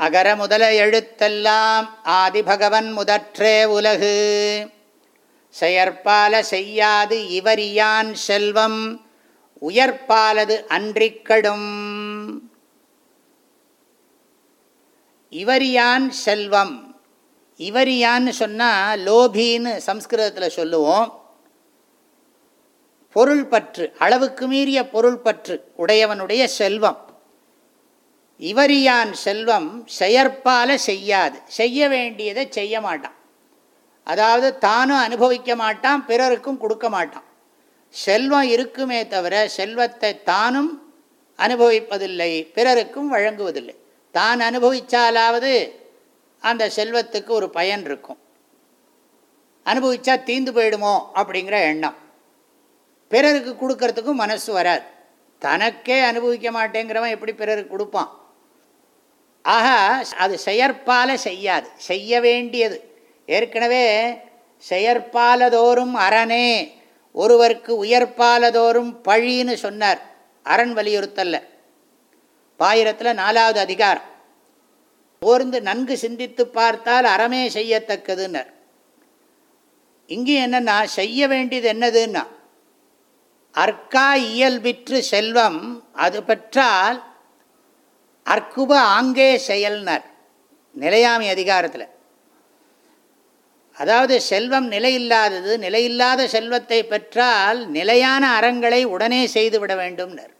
அகர முதல எழுத்தெல்லாம் ஆதிபகவன் முதற்றே உலகு. செயற்பால செய்யாது இவரியான் செல்வம் உயர்ப்பாலது அன்றிக்கடும். இவரியான் செல்வம் இவரியான்னு சொன்னால் லோபின்னு சம்ஸ்கிருதத்தில் சொல்லுவோம். பொருள் பற்று அளவுக்கு மீறிய பொருள் பற்று உடையவனுடைய செல்வம். இவரியான் செல்வம் செயற்பால செய்யாது. செய்ய வேண்டியதை செய்ய மாட்டான். அதாவது தானும் அனுபவிக்க மாட்டான் பிறருக்கும் கொடுக்க மாட்டான். செல்வம் இருக்குமே தவிர செல்வத்தை தானும் அனுபவிப்பதில்லை பிறருக்கும் வழங்குவதில்லை. தான் அனுபவித்தாலாவது அந்த செல்வத்துக்கு ஒரு பயன் இருக்கும். அனுபவிச்சா தீந்து போயிடுமோ அப்படிங்கிற எண்ணம். பிறருக்கு கொடுக்கறதுக்கும் மனசு வராது. தனக்கே அனுபவிக்க மாட்டேங்கிறவன் எப்படி பிறருக்கு கொடுப்பான்? ஆக அது செயற்பால செய்யாது. செய்ய வேண்டியது. ஏற்கனவே செயற்பாலதோறும் அரணே ஒருவருக்கு உயர்பாலதோறும் பழின்னு சொன்னார். அரண் வலியுறுத்தல்ல. பாயிரத்தில் நாலாவது அதிகாரம். ஓர்ந்து நன்கு சிந்தித்து பார்த்தால் அறமே செய்யத்தக்கதுன்னர். இங்கே என்னென்னா செய்ய வேண்டியது என்னதுன்னா அர்க்கா இயல்பிற்று செல்வம் அது பெற்றால் அற்குப ஆங்கே செயல்னர். நிலையாமை அதிகாரத்தில். அதாவது செல்வம் நிலையில்லாதது நிலையில்லாத செல்வத்தை பெற்றால் நிலையான அறங்களை உடனே செய்துவிட வேண்டும்னர்.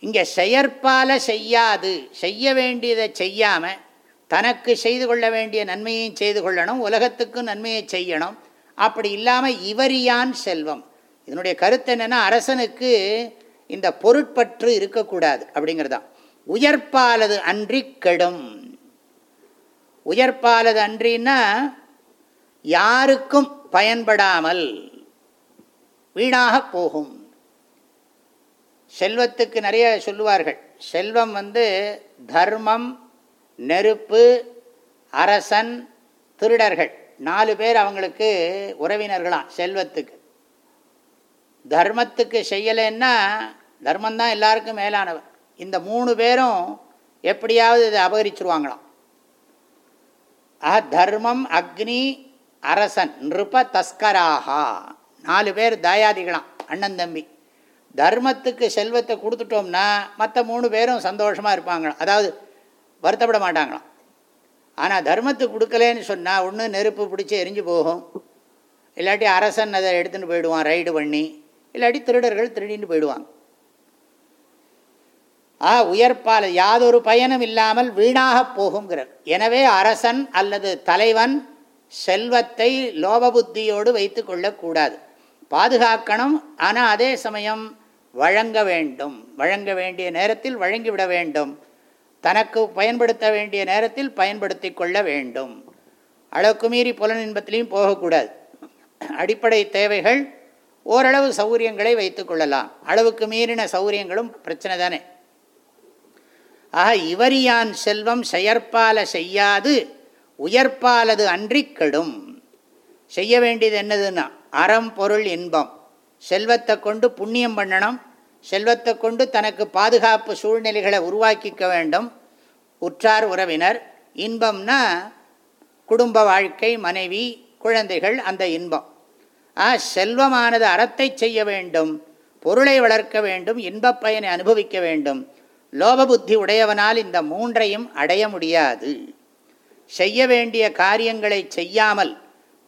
இங்கே செயற்பால செய்யாது. செய்ய வேண்டியதை செய்யாமல் தனக்கு செய்து கொள்ள வேண்டிய நன்மையும் செய்து கொள்ளணும் உலகத்துக்கும் நன்மையை செய்யணும். அப்படி இல்லாமல் இவரியான் செல்வம். இதனுடைய கருத்து என்னென்னா அரசனுக்கு இந்த பொருட்பற்று இருக்கக்கூடாது அப்படிங்கிறதான். உயர்ப்பாலது அன்றி கெடும். உயர்ப்பாலது அன்றின்னா யாருக்கும் பயன்படாமல் வீணாக போகும். செல்வத்துக்கு நிறைய சொல்லுவார்கள். செல்வம் வந்து தர்மம் நெருப்பு அரசன் திருடர்கள். நாலு பேர் அவங்களுக்கு உறவினர்களாம் செல்வத்துக்கு. தர்மத்துக்கு செய்யலைன்னா தர்மந்தான் எல்லாருக்கும் மேலானவர். இந்த மூணு பேரும் எப்படியாவது இதை அபகரிச்சிருவாங்களாம். ஆஹா தர்மம் அக்னி அரசன் நிருப தஸ்கராகா நாலு பேர் தாயாதிகளாம் அண்ணன் தம்பி. தர்மத்துக்கு செல்வத்தை கொடுத்துட்டோம்னா மற்ற மூணு பேரும் சந்தோஷமாக இருப்பாங்களாம். அதாவது வருத்தப்பட மாட்டாங்களாம். ஆனால் தர்மத்துக்கு கொடுக்கலன்னு சொன்னால் ஒன்று நெருப்பு பிடிச்சி எரிஞ்சு போகும். இல்லாட்டி அரசன் அதை எடுத்துகிட்டு போயிடுவான் ரைடு பண்ணி. இல்லாட்டி திருடர்கள் திருடின்னு போயிடுவாங்க. ஆ உயர்ப்பால் யாதொரு பயனும் இல்லாமல் வீணாக போகுங்கிறார் எனவே அரசன் அல்லது தலைவன் செல்வத்தை லோபபுத்தியோடு வைத்து கொள்ளக்கூடாது. பாதுகாக்கணும் ஆனால் அதே சமயம் வழங்க வேண்டும். வழங்க வேண்டிய நேரத்தில் வழங்கிவிட வேண்டும். தனக்கு பயன்படுத்த வேண்டிய நேரத்தில் பயன்படுத்தி கொள்ள வேண்டும். அளவுக்கு மீறி புலன் இன்பத்திலையும் போகக்கூடாது. அடிப்படை தேவைகள் ஓரளவு சௌகரியங்களை வைத்து கொள்ளலாம். அளவுக்கு மீறின சௌகரியங்களும் பிரச்சனை தானே. ஆக இவரியான் செல்வம் செயற்பால செய்யாது உயர்ப்பாலது அன்றி கெடும். செய்ய வேண்டியது என்னதுன்னா அறம் பொருள் இன்பம். செல்வத்தை கொண்டு புண்ணியம் பண்ணணும் செல்வத்தை கொண்டு தனக்கு பாதுகாப்பு சூழ்நிலைகளை உருவாக்கிக்க வேண்டும் உற்றார் உறவினர். இன்பம்னா குடும்ப வாழ்க்கை மனைவி குழந்தைகள் அந்த இன்பம். ஆ செல்வமானது அறத்தை செய்ய வேண்டும் பொருளை வளர்க்க வேண்டும் இன்பப் பயனை அனுபவிக்க வேண்டும். லோப புத்தி உடையவனால் இந்த மூன்றையும் அடைய முடியாது. செய்ய வேண்டிய காரியங்களை செய்யாமல்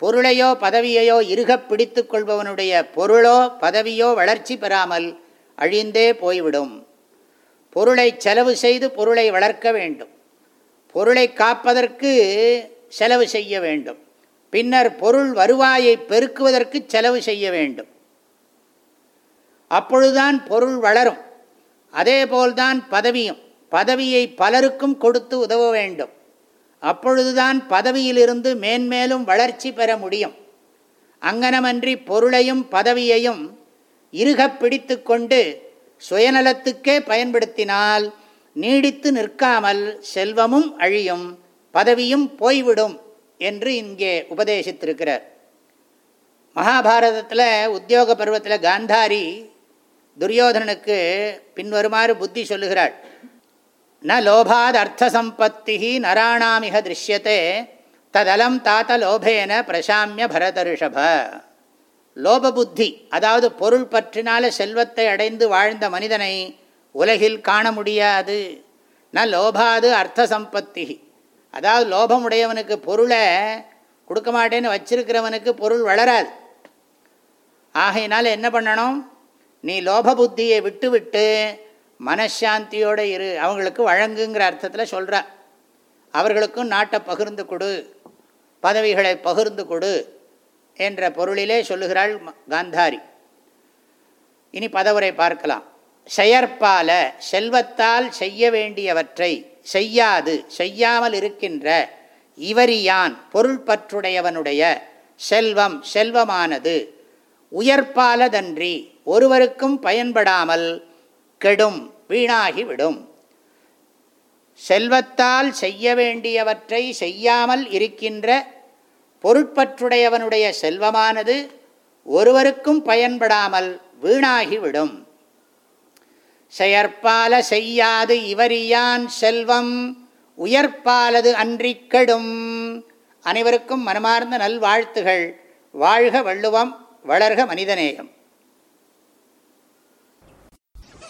பொருளையோ பதவியையோ இருக பிடித்து கொள்பவனுடைய பொருளோ பதவியோ வளர்ச்சி பெறாமல் அழிந்தே போய்விடும். பொருளை செலவு செய்து பொருளை வளர்க்க வேண்டும். பொருளை காப்பதற்கு செலவு செய்ய வேண்டும். பின்னர் பொருள் வருவாயை பெருக்குவதற்கு செலவு செய்ய வேண்டும். அப்பொழுதுதான் பொருள் வளரும். அதே போல்தான் பதவியும். பதவியை பலருக்கும் கொடுத்து உதவ வேண்டும். அப்பொழுதுதான் பதவியிலிருந்து மேன்மேலும் வளர்ச்சி பெற முடியும். அங்கனமன்றி பொருளையும் பதவியையும் இருக பிடித்து கொண்டு சுயநலத்துக்கே பயன்படுத்தினால் நீடித்து நிற்காமல் செல்வமும் அழியும் பதவியும் போய்விடும் என்று இங்கே உபதேசித்திருக்கிறார். மகாபாரதத்தில் உத்தியோக பருவத்தில் காந்தாரி துரியோதனனுக்கு பின்வருமாறு புத்தி சொல்லுகிறாள். ந லோபாத் அர்த்த சம்பத்தி நராணாமிக திருஷ்யத்தே ததலம் தாத்த லோபேன பிரசாமிய பரதரிஷப. லோபபுத்தி அதாவது பொருள் பற்றினால செல்வத்தை அடைந்து வாழ்ந்த மனிதனை உலகில் காண முடியாது. ந லோபாது அர்த்த சம்பத்தி அதாவது லோபமுடையவனுக்கு பொருளை கொடுக்க மாட்டேன்னு வச்சிருக்கிறவனுக்கு பொருள் வளராது. ஆகையினால என்ன பண்ணணும்? நீ லோப புத்தியை விட்டுவிட்டு மனசாந்தியோடு இரு. அவங்களுக்கு வழங்குங்கிற அர்த்தத்தில் சொல்கிற அவர்களுக்கும் நாட்டை பகிர்ந்து கொடு. பதவிகளை பகிர்ந்து கொடு என்ற பொருளிலே சொல்லுகிறாள் காந்தாரி. இனி பதவுரை பார்க்கலாம். செயற்பால செல்வத்தால் செய்ய வேண்டியவற்றை செய்யாது. செய்யாமல் இருக்கின்ற இவரியான் பொருள்பற்றுடையவனுடைய செல்வம் செல்வமானது. உயர்பாலதன்றி ஒருவருக்கும் பயன்படாமல் கெடும் வீணாகிவிடும். செல்வத்தால் செய்ய வேண்டியவற்றை செய்யாமல் இருக்கின்ற பொருட்பற்றுடையவனுடைய செல்வமானது ஒருவருக்கும் பயன்படாமல் வீணாகிவிடும். செயற்பால செய்யாது இவரியான் செல்வம் உயர்ப்பாலது அன்றி கெடும். அனைவருக்கும் மனமார்ந்த நல்வாழ்த்துகள். வாழ்க வள்ளுவம் வளர்க மனிதநேயம்.